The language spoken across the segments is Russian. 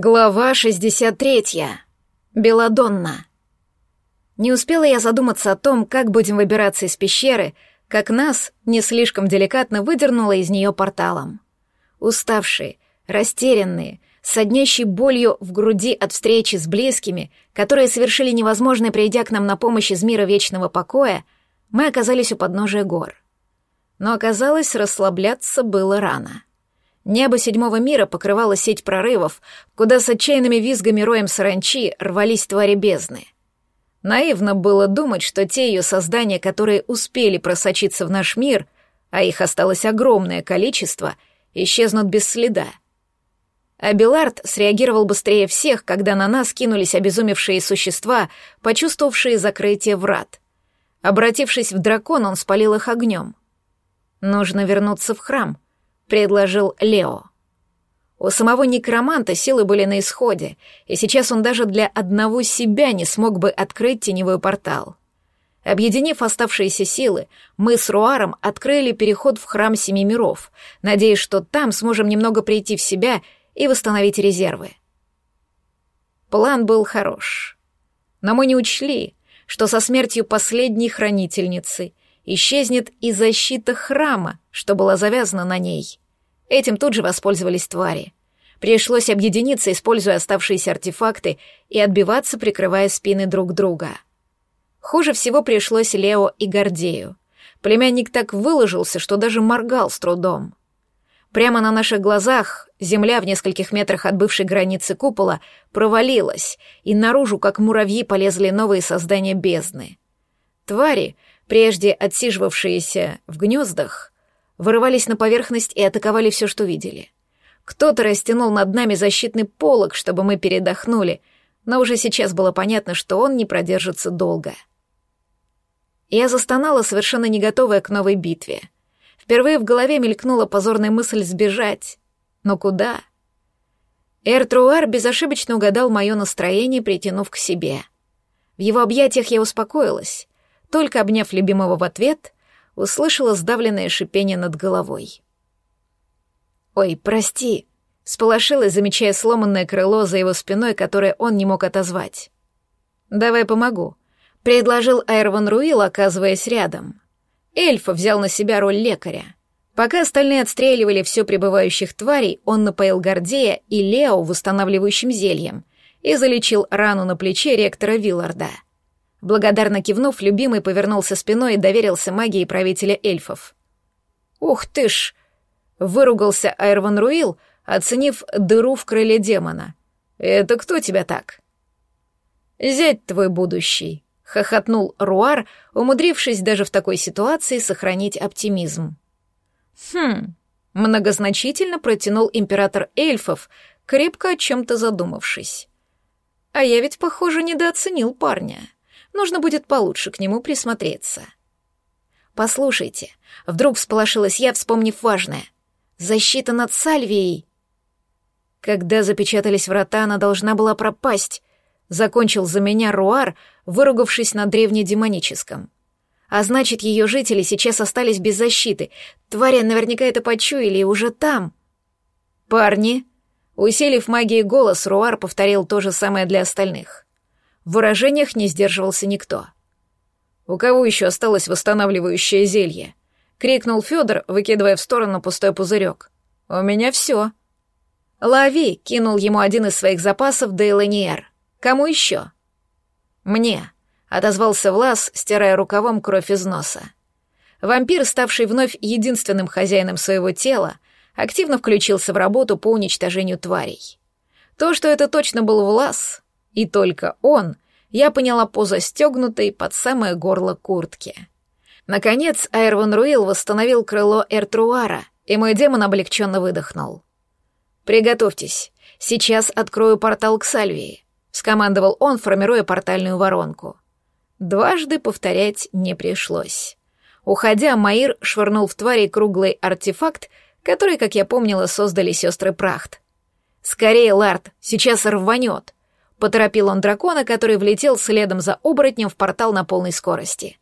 Глава 63. Беладонна. Не успела я задуматься о том, как будем выбираться из пещеры, как нас не слишком деликатно выдернуло из нее порталом. Уставшие, растерянные, соднящей болью в груди от встречи с близкими, которые совершили невозможное, придя к нам на помощь из мира вечного покоя, мы оказались у подножия гор. Но оказалось, расслабляться было рано — Небо седьмого мира покрывало сеть прорывов, куда с отчаянными визгами роем саранчи рвались твари бездны. Наивно было думать, что те ее создания, которые успели просочиться в наш мир, а их осталось огромное количество, исчезнут без следа. Абилард среагировал быстрее всех, когда на нас кинулись обезумевшие существа, почувствовавшие закрытие врат. Обратившись в дракон, он спалил их огнем. Нужно вернуться в храм — предложил Лео. У самого некроманта силы были на исходе, и сейчас он даже для одного себя не смог бы открыть теневой портал. Объединив оставшиеся силы, мы с Руаром открыли переход в храм Семи Миров, надеясь, что там сможем немного прийти в себя и восстановить резервы. План был хорош. Но мы не учли, что со смертью последней хранительницы исчезнет и защита храма, что была завязана на ней. Этим тут же воспользовались твари. Пришлось объединиться, используя оставшиеся артефакты, и отбиваться, прикрывая спины друг друга. Хуже всего пришлось Лео и Гордею. Племянник так выложился, что даже моргал с трудом. Прямо на наших глазах земля в нескольких метрах от бывшей границы купола провалилась, и наружу, как муравьи, полезли новые создания бездны. Твари, прежде отсиживавшиеся в гнездах, вырывались на поверхность и атаковали все, что видели. Кто-то растянул над нами защитный полог, чтобы мы передохнули, но уже сейчас было понятно, что он не продержится долго. Я застонала, совершенно не готовая к новой битве. Впервые в голове мелькнула позорная мысль сбежать. Но куда? Эртруар безошибочно угадал мое настроение, притянув к себе. В его объятиях я успокоилась. Только обняв любимого в ответ, услышала сдавленное шипение над головой. «Ой, прости», — сполошилась, замечая сломанное крыло за его спиной, которое он не мог отозвать. «Давай помогу», — предложил Айрван Руил, оказываясь рядом. Эльф взял на себя роль лекаря. Пока остальные отстреливали все прибывающих тварей, он напоил Гордея и Лео восстанавливающим зельем и залечил рану на плече ректора Вилларда — Благодарно кивнув, любимый повернулся спиной и доверился магии правителя эльфов. «Ух ты ж!» — выругался Айрван Руил, оценив дыру в крыле демона. «Это кто тебя так?» «Зять твой будущий», — хохотнул Руар, умудрившись даже в такой ситуации сохранить оптимизм. «Хм», — многозначительно протянул император эльфов, крепко о чем-то задумавшись. «А я ведь, похоже, недооценил парня». Нужно будет получше к нему присмотреться. Послушайте, вдруг всполошилась я, вспомнив важное. Защита над Сальвией. Когда запечатались врата, она должна была пропасть. Закончил за меня Руар, выругавшись на древнедемоническом. А значит, ее жители сейчас остались без защиты. Твари наверняка это почуяли и уже там. Парни, усилив магией голос, Руар повторил то же самое для остальных. В выражениях не сдерживался никто. «У кого еще осталось восстанавливающее зелье?» — крикнул Федор, выкидывая в сторону пустой пузырек. «У меня все». «Лови!» — кинул ему один из своих запасов Дейланиер. «Кому еще?» «Мне», — отозвался Влас, стирая рукавом кровь из носа. Вампир, ставший вновь единственным хозяином своего тела, активно включился в работу по уничтожению тварей. То, что это точно был Влас, и только он, я поняла по застегнутой под самое горло куртки. Наконец, Айрван Руил восстановил крыло Эртруара, и мой демон облегченно выдохнул. «Приготовьтесь, сейчас открою портал к Сальвии», — скомандовал он, формируя портальную воронку. Дважды повторять не пришлось. Уходя, Маир швырнул в твари круглый артефакт, который, как я помнила, создали сестры Прахт. «Скорее, Ларт, сейчас рванет!» Поторопил он дракона, который влетел следом за оборотнем в портал на полной скорости.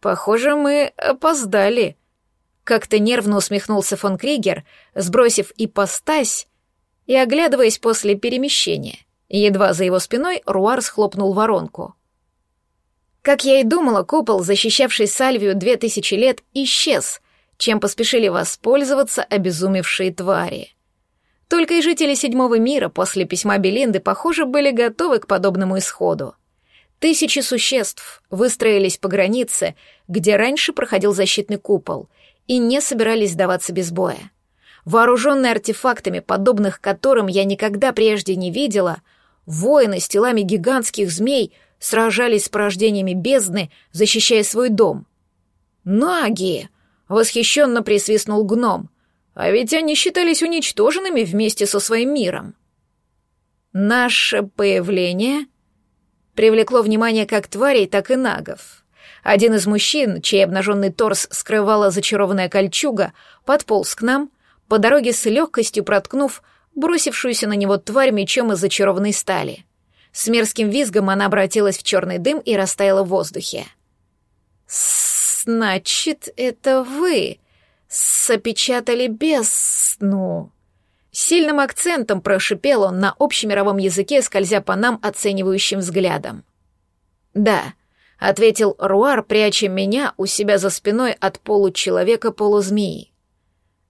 «Похоже, мы опоздали», — как-то нервно усмехнулся фон Кригер, сбросив ипостась и оглядываясь после перемещения. Едва за его спиной Руар схлопнул воронку. Как я и думала, купол, защищавший Сальвию две тысячи лет, исчез, чем поспешили воспользоваться обезумевшие твари. Только и жители Седьмого мира после письма Белинды, похоже, были готовы к подобному исходу. Тысячи существ выстроились по границе, где раньше проходил защитный купол, и не собирались сдаваться без боя. Вооруженные артефактами, подобных которым я никогда прежде не видела, воины с телами гигантских змей сражались с порождениями бездны, защищая свой дом. «Наги!» — восхищенно присвистнул гном. «А ведь они считались уничтоженными вместе со своим миром». Наше появление привлекло внимание как тварей, так и нагов. Один из мужчин, чей обнаженный торс скрывала зачарованная кольчуга, подполз к нам, по дороге с легкостью проткнув бросившуюся на него тварь мечом из зачарованной стали. С мерзким визгом она обратилась в черный дым и растаяла в воздухе. «Значит, это вы сопечатали бездну?» Сильным акцентом прошипел он на общемировом языке, скользя по нам оценивающим взглядом. «Да», — ответил Руар, пряча меня у себя за спиной от получеловека-полузмеи.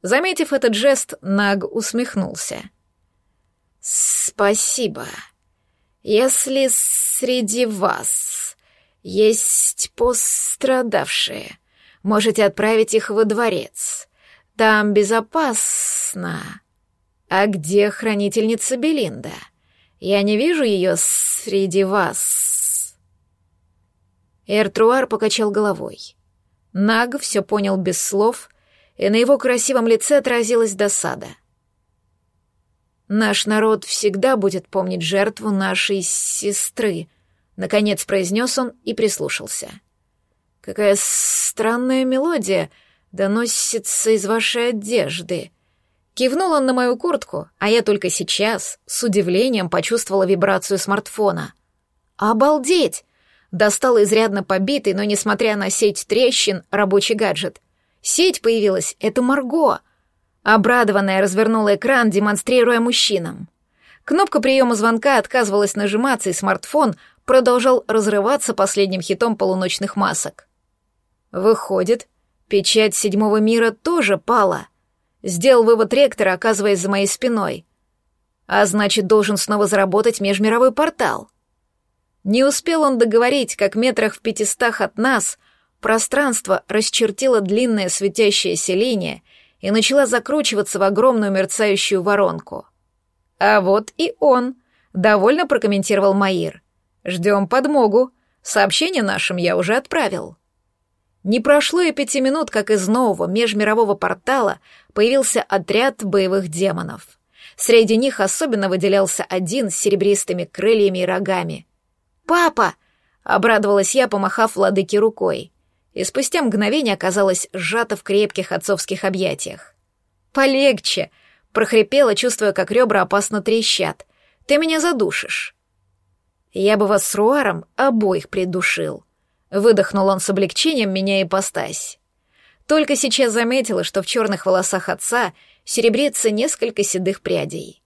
Заметив этот жест, Наг усмехнулся. «Спасибо. Если среди вас есть пострадавшие, можете отправить их во дворец. Там безопасно. А где хранительница Белинда? Я не вижу ее среди вас». Эртруар покачал головой. Наг все понял без слов — и на его красивом лице отразилась досада. «Наш народ всегда будет помнить жертву нашей сестры», — наконец произнес он и прислушался. «Какая странная мелодия доносится из вашей одежды». Кивнул он на мою куртку, а я только сейчас, с удивлением, почувствовала вибрацию смартфона. «Обалдеть!» Достал изрядно побитый, но, несмотря на сеть трещин, рабочий гаджет — Сеть появилась, это Марго. Обрадованная развернула экран, демонстрируя мужчинам. Кнопка приема звонка отказывалась нажиматься, и смартфон продолжал разрываться последним хитом полуночных масок. Выходит, печать седьмого мира тоже пала. Сделал вывод ректора, оказываясь за моей спиной. А значит, должен снова заработать межмировой портал. Не успел он договорить, как метрах в пятистах от нас Пространство расчертило длинная светящаяся линия и начала закручиваться в огромную мерцающую воронку. «А вот и он», — довольно прокомментировал Маир. «Ждем подмогу. Сообщение нашим я уже отправил». Не прошло и пяти минут, как из нового межмирового портала появился отряд боевых демонов. Среди них особенно выделялся один с серебристыми крыльями и рогами. «Папа!» — обрадовалась я, помахав владыке рукой и спустя мгновение оказалась сжата в крепких отцовских объятиях. «Полегче!» — прохрипела, чувствуя, как ребра опасно трещат. «Ты меня задушишь!» «Я бы вас с Руаром обоих придушил!» Выдохнул он с облегчением, меняя ипостась. Только сейчас заметила, что в черных волосах отца серебрится несколько седых прядей.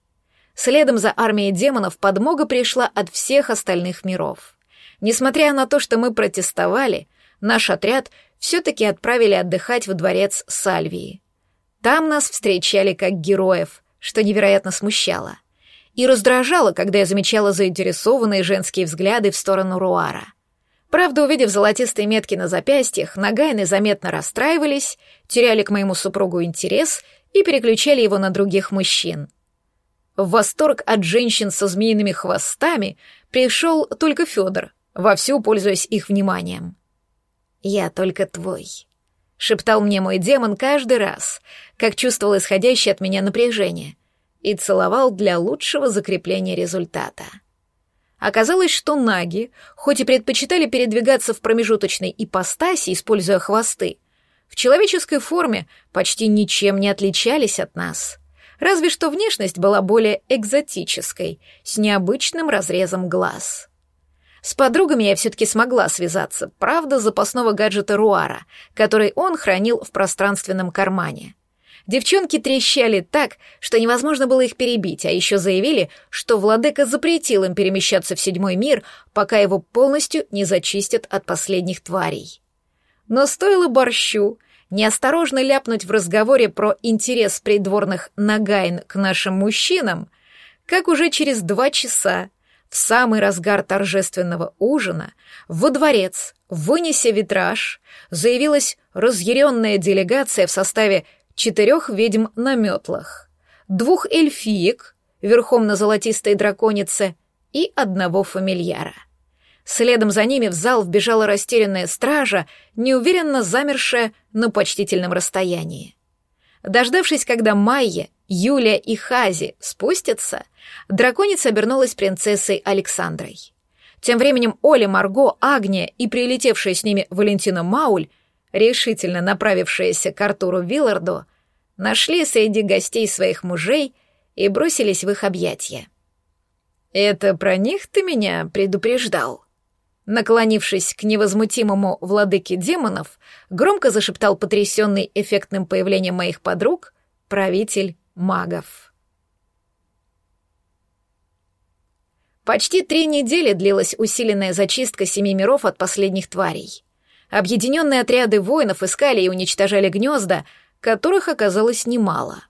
Следом за армией демонов подмога пришла от всех остальных миров. Несмотря на то, что мы протестовали, наш отряд все-таки отправили отдыхать в дворец Сальвии. Там нас встречали как героев, что невероятно смущало. И раздражало, когда я замечала заинтересованные женские взгляды в сторону Руара. Правда, увидев золотистые метки на запястьях, Нагайны заметно расстраивались, теряли к моему супругу интерес и переключали его на других мужчин. В восторг от женщин со змеиными хвостами пришел только Федор, вовсю пользуясь их вниманием. «Я только твой», — шептал мне мой демон каждый раз, как чувствовал исходящее от меня напряжение, и целовал для лучшего закрепления результата. Оказалось, что наги, хоть и предпочитали передвигаться в промежуточной ипостаси, используя хвосты, в человеческой форме почти ничем не отличались от нас. Разве что внешность была более экзотической, с необычным разрезом глаз. С подругами я все-таки смогла связаться, правда, запасного гаджета Руара, который он хранил в пространственном кармане. Девчонки трещали так, что невозможно было их перебить, а еще заявили, что владыка запретил им перемещаться в седьмой мир, пока его полностью не зачистят от последних тварей. Но стоило борщу неосторожно ляпнуть в разговоре про интерес придворных Нагайн к нашим мужчинам, как уже через два часа, в самый разгар торжественного ужина, во дворец, вынеся витраж, заявилась разъяренная делегация в составе четырех ведьм на метлах, двух эльфиек, верхом на золотистой драконице, и одного фамильяра. Следом за ними в зал вбежала растерянная стража, неуверенно замершая на почтительном расстоянии. Дождавшись, когда Майя, Юля и Хази спустятся, драконица обернулась принцессой Александрой. Тем временем Оля, Марго, Агния и прилетевшая с ними Валентина Мауль, решительно направившиеся к Артуру Вилларду, нашли среди гостей своих мужей и бросились в их объятия. «Это про них ты меня предупреждал?» Наклонившись к невозмутимому владыке демонов, громко зашептал потрясенный эффектным появлением моих подруг правитель магов. Почти три недели длилась усиленная зачистка семи миров от последних тварей. Объединенные отряды воинов искали и уничтожали гнезда, которых оказалось немало.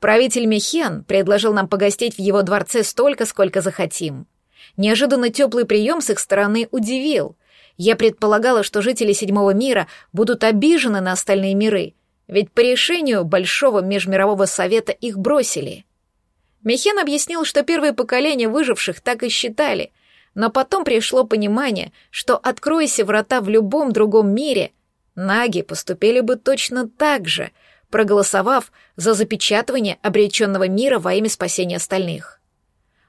Правитель Мехен предложил нам погостить в его дворце столько, сколько захотим. Неожиданно теплый прием с их стороны удивил. Я предполагала, что жители Седьмого мира будут обижены на остальные миры, ведь по решению Большого Межмирового Совета их бросили. Мехен объяснил, что первые поколения выживших так и считали, но потом пришло понимание, что откройся врата в любом другом мире, наги поступили бы точно так же, проголосовав за запечатывание обреченного мира во имя спасения остальных.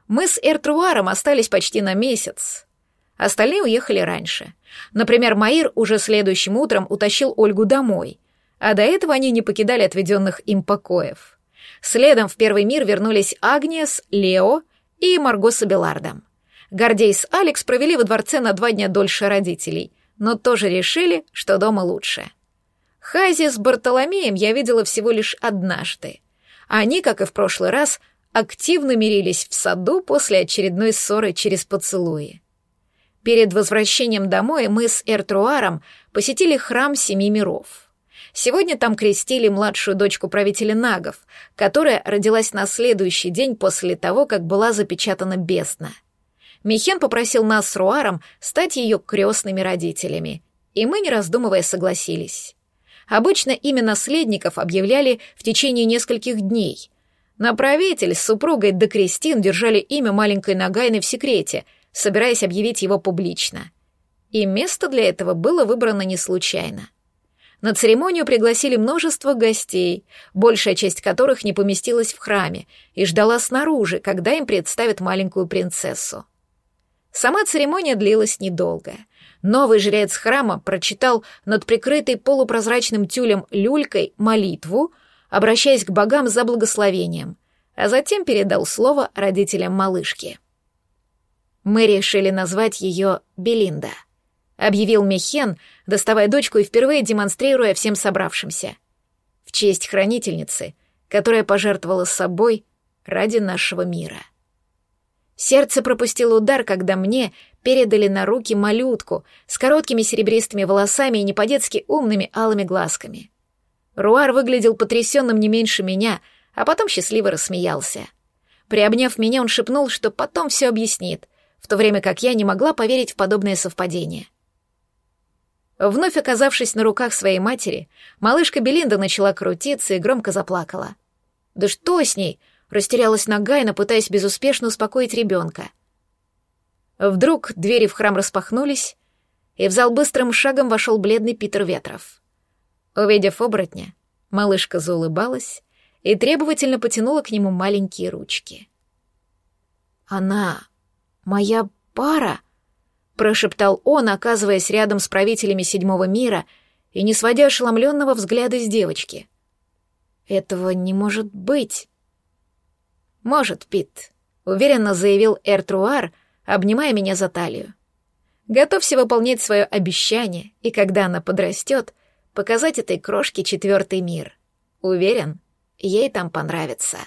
Мы с Эртруаром остались почти на месяц. Остальные уехали раньше. Например, Маир уже следующим утром утащил Ольгу домой, а до этого они не покидали отведенных им покоев. Следом в первый мир вернулись Агнес, Лео и Марго с Абелардом. Гордей с Алекс провели во дворце на два дня дольше родителей, но тоже решили, что дома лучше. Хази с Бартоломеем я видела всего лишь однажды. Они, как и в прошлый раз, активно мирились в саду после очередной ссоры через поцелуи. Перед возвращением домой мы с Эртруаром посетили храм Семи Миров. Сегодня там крестили младшую дочку правителя Нагов, которая родилась на следующий день после того, как была запечатана бездна. Михен попросил нас с Руаром стать ее крестными родителями, и мы, не раздумывая, согласились. Обычно имя наследников объявляли в течение нескольких дней, Направитель с супругой до Кристин держали имя маленькой Нагайны в секрете, собираясь объявить его публично. И место для этого было выбрано не случайно. На церемонию пригласили множество гостей, большая часть которых не поместилась в храме и ждала снаружи, когда им представят маленькую принцессу. Сама церемония длилась недолго. Новый жрец храма прочитал над прикрытой полупрозрачным тюлем люлькой молитву, обращаясь к богам за благословением, а затем передал слово родителям малышки. Мы решили назвать ее Белинда, объявил Мехен, доставая дочку и впервые демонстрируя всем собравшимся. В честь хранительницы, которая пожертвовала собой ради нашего мира. Сердце пропустило удар, когда мне передали на руки малютку с короткими серебристыми волосами и не по-детски умными алыми глазками. Руар выглядел потрясенным не меньше меня, а потом счастливо рассмеялся. Приобняв меня, он шепнул, что потом все объяснит, в то время как я не могла поверить в подобное совпадение. Вновь оказавшись на руках своей матери, малышка Белинда начала крутиться и громко заплакала. «Да что с ней?» — растерялась Нагайна, пытаясь безуспешно успокоить ребенка. Вдруг двери в храм распахнулись, и в зал быстрым шагом вошел бледный Питер Ветров. Увидев оборотня, малышка заулыбалась и требовательно потянула к нему маленькие ручки. «Она моя пара?» — прошептал он, оказываясь рядом с правителями седьмого мира и не сводя ошеломленного взгляда с девочки. «Этого не может быть». «Может, Пит», — уверенно заявил Эртруар, обнимая меня за талию. «Готовься выполнять свое обещание, и когда она подрастет, показать этой крошке четвертый мир. Уверен, ей там понравится.